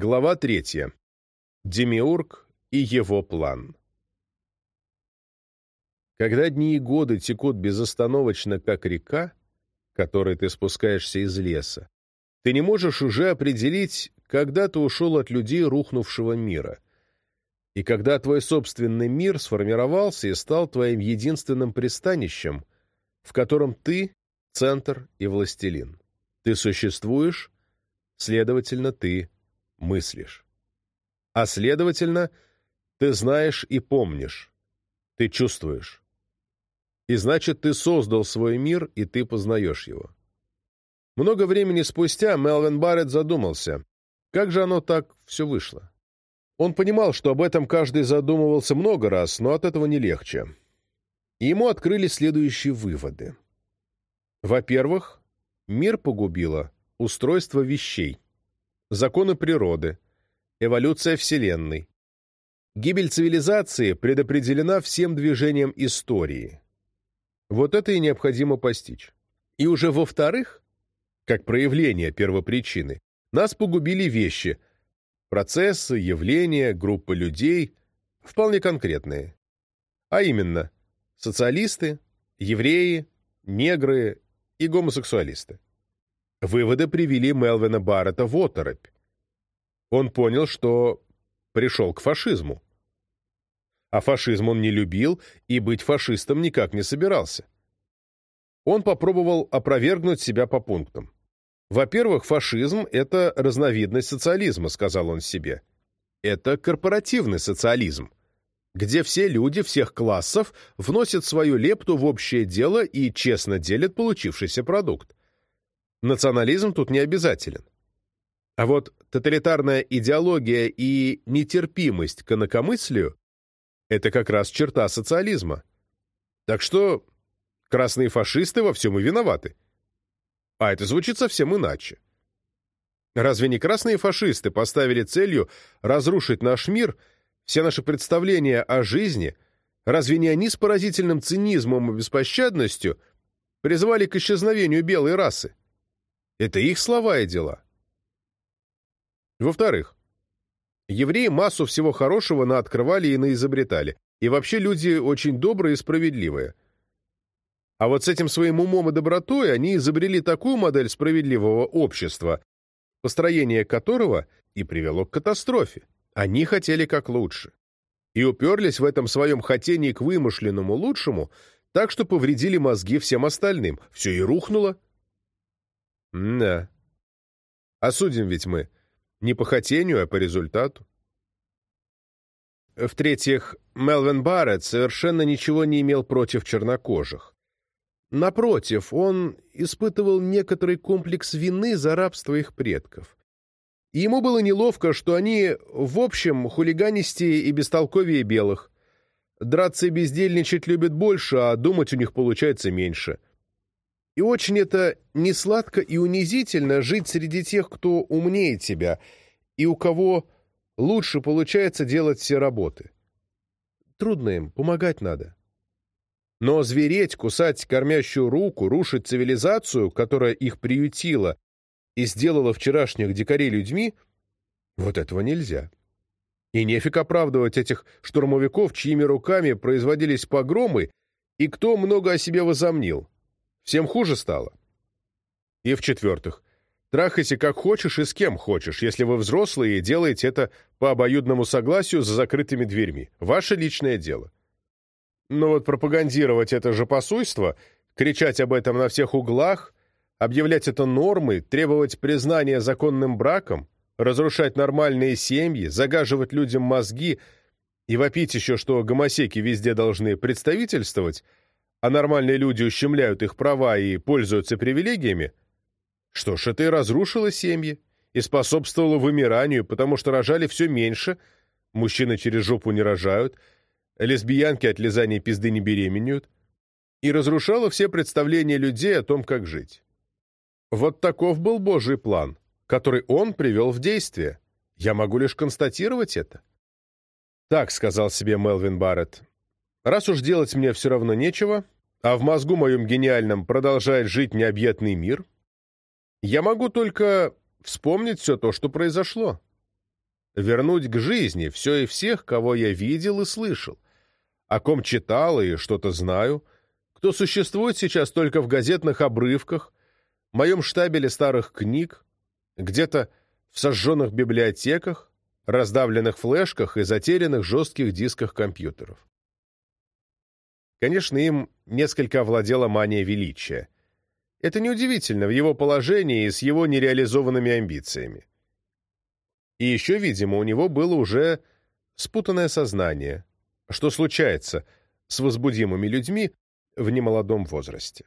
Глава третья. Демиург и его план. Когда дни и годы текут безостановочно, как река, которой ты спускаешься из леса, ты не можешь уже определить, когда ты ушел от людей рухнувшего мира, и когда твой собственный мир сформировался и стал твоим единственным пристанищем, в котором ты — центр и властелин. Ты существуешь, следовательно, ты мыслишь. А следовательно, ты знаешь и помнишь, ты чувствуешь. И значит, ты создал свой мир, и ты познаешь его. Много времени спустя Мелвин Барретт задумался, как же оно так все вышло. Он понимал, что об этом каждый задумывался много раз, но от этого не легче. И ему открыли следующие выводы. Во-первых, мир погубило устройство вещей законы природы, эволюция Вселенной. Гибель цивилизации предопределена всем движением истории. Вот это и необходимо постичь. И уже во-вторых, как проявление первопричины, нас погубили вещи, процессы, явления, группы людей, вполне конкретные. А именно, социалисты, евреи, негры и гомосексуалисты. Выводы привели Мелвина Баррета в оторопь. Он понял, что пришел к фашизму. А фашизм он не любил и быть фашистом никак не собирался. Он попробовал опровергнуть себя по пунктам. Во-первых, фашизм – это разновидность социализма, сказал он себе. Это корпоративный социализм, где все люди всех классов вносят свою лепту в общее дело и честно делят получившийся продукт. Национализм тут не обязателен. А вот тоталитарная идеология и нетерпимость к инакомыслию – это как раз черта социализма. Так что красные фашисты во всем и виноваты. А это звучит совсем иначе. Разве не красные фашисты поставили целью разрушить наш мир, все наши представления о жизни, разве не они с поразительным цинизмом и беспощадностью призвали к исчезновению белой расы? Это их слова и дела. Во-вторых, евреи массу всего хорошего наоткрывали и наизобретали, и вообще люди очень добрые и справедливые. А вот с этим своим умом и добротой они изобрели такую модель справедливого общества, построение которого и привело к катастрофе. Они хотели как лучше. И уперлись в этом своем хотении к вымышленному лучшему, так что повредили мозги всем остальным. Все и рухнуло. Да. Осудим ведь мы. Не по хотению, а по результату. В-третьих, Мелвин Барретт совершенно ничего не имел против чернокожих. Напротив, он испытывал некоторый комплекс вины за рабство их предков. И ему было неловко, что они, в общем, хулиганистее и бестолковее белых. Драться и бездельничать любят больше, а думать у них получается меньше. И очень это несладко и унизительно жить среди тех, кто умнее тебя, и у кого лучше получается делать все работы. Трудно им, помогать надо. Но звереть, кусать кормящую руку, рушить цивилизацию, которая их приютила и сделала вчерашних дикарей людьми, вот этого нельзя. И нефиг оправдывать этих штурмовиков, чьими руками производились погромы, и кто много о себе возомнил. Всем хуже стало. И в-четвертых, трахайся как хочешь и с кем хочешь, если вы взрослые и делаете это по обоюдному согласию за закрытыми дверьми. Ваше личное дело. Но вот пропагандировать это же посуйство, кричать об этом на всех углах, объявлять это нормой, требовать признания законным браком, разрушать нормальные семьи, загаживать людям мозги и вопить еще, что гомосеки везде должны представительствовать – а нормальные люди ущемляют их права и пользуются привилегиями, что ж, это и разрушило семьи, и способствовало вымиранию, потому что рожали все меньше, мужчины через жопу не рожают, лесбиянки от лизания пизды не беременеют, и разрушало все представления людей о том, как жить. Вот таков был Божий план, который он привел в действие. Я могу лишь констатировать это. «Так», — сказал себе Мелвин Барретт, Раз уж делать мне все равно нечего, а в мозгу моем гениальном продолжает жить необъятный мир, я могу только вспомнить все то, что произошло. вернуть к жизни все и всех, кого я видел и слышал, о ком читал и что-то знаю, кто существует сейчас только в газетных обрывках, в моем штабеле старых книг, где-то в сожженных библиотеках, раздавленных флешках и затерянных жестких дисках компьютеров. Конечно, им несколько овладела мания величия. Это неудивительно в его положении и с его нереализованными амбициями. И еще, видимо, у него было уже спутанное сознание, что случается с возбудимыми людьми в немолодом возрасте.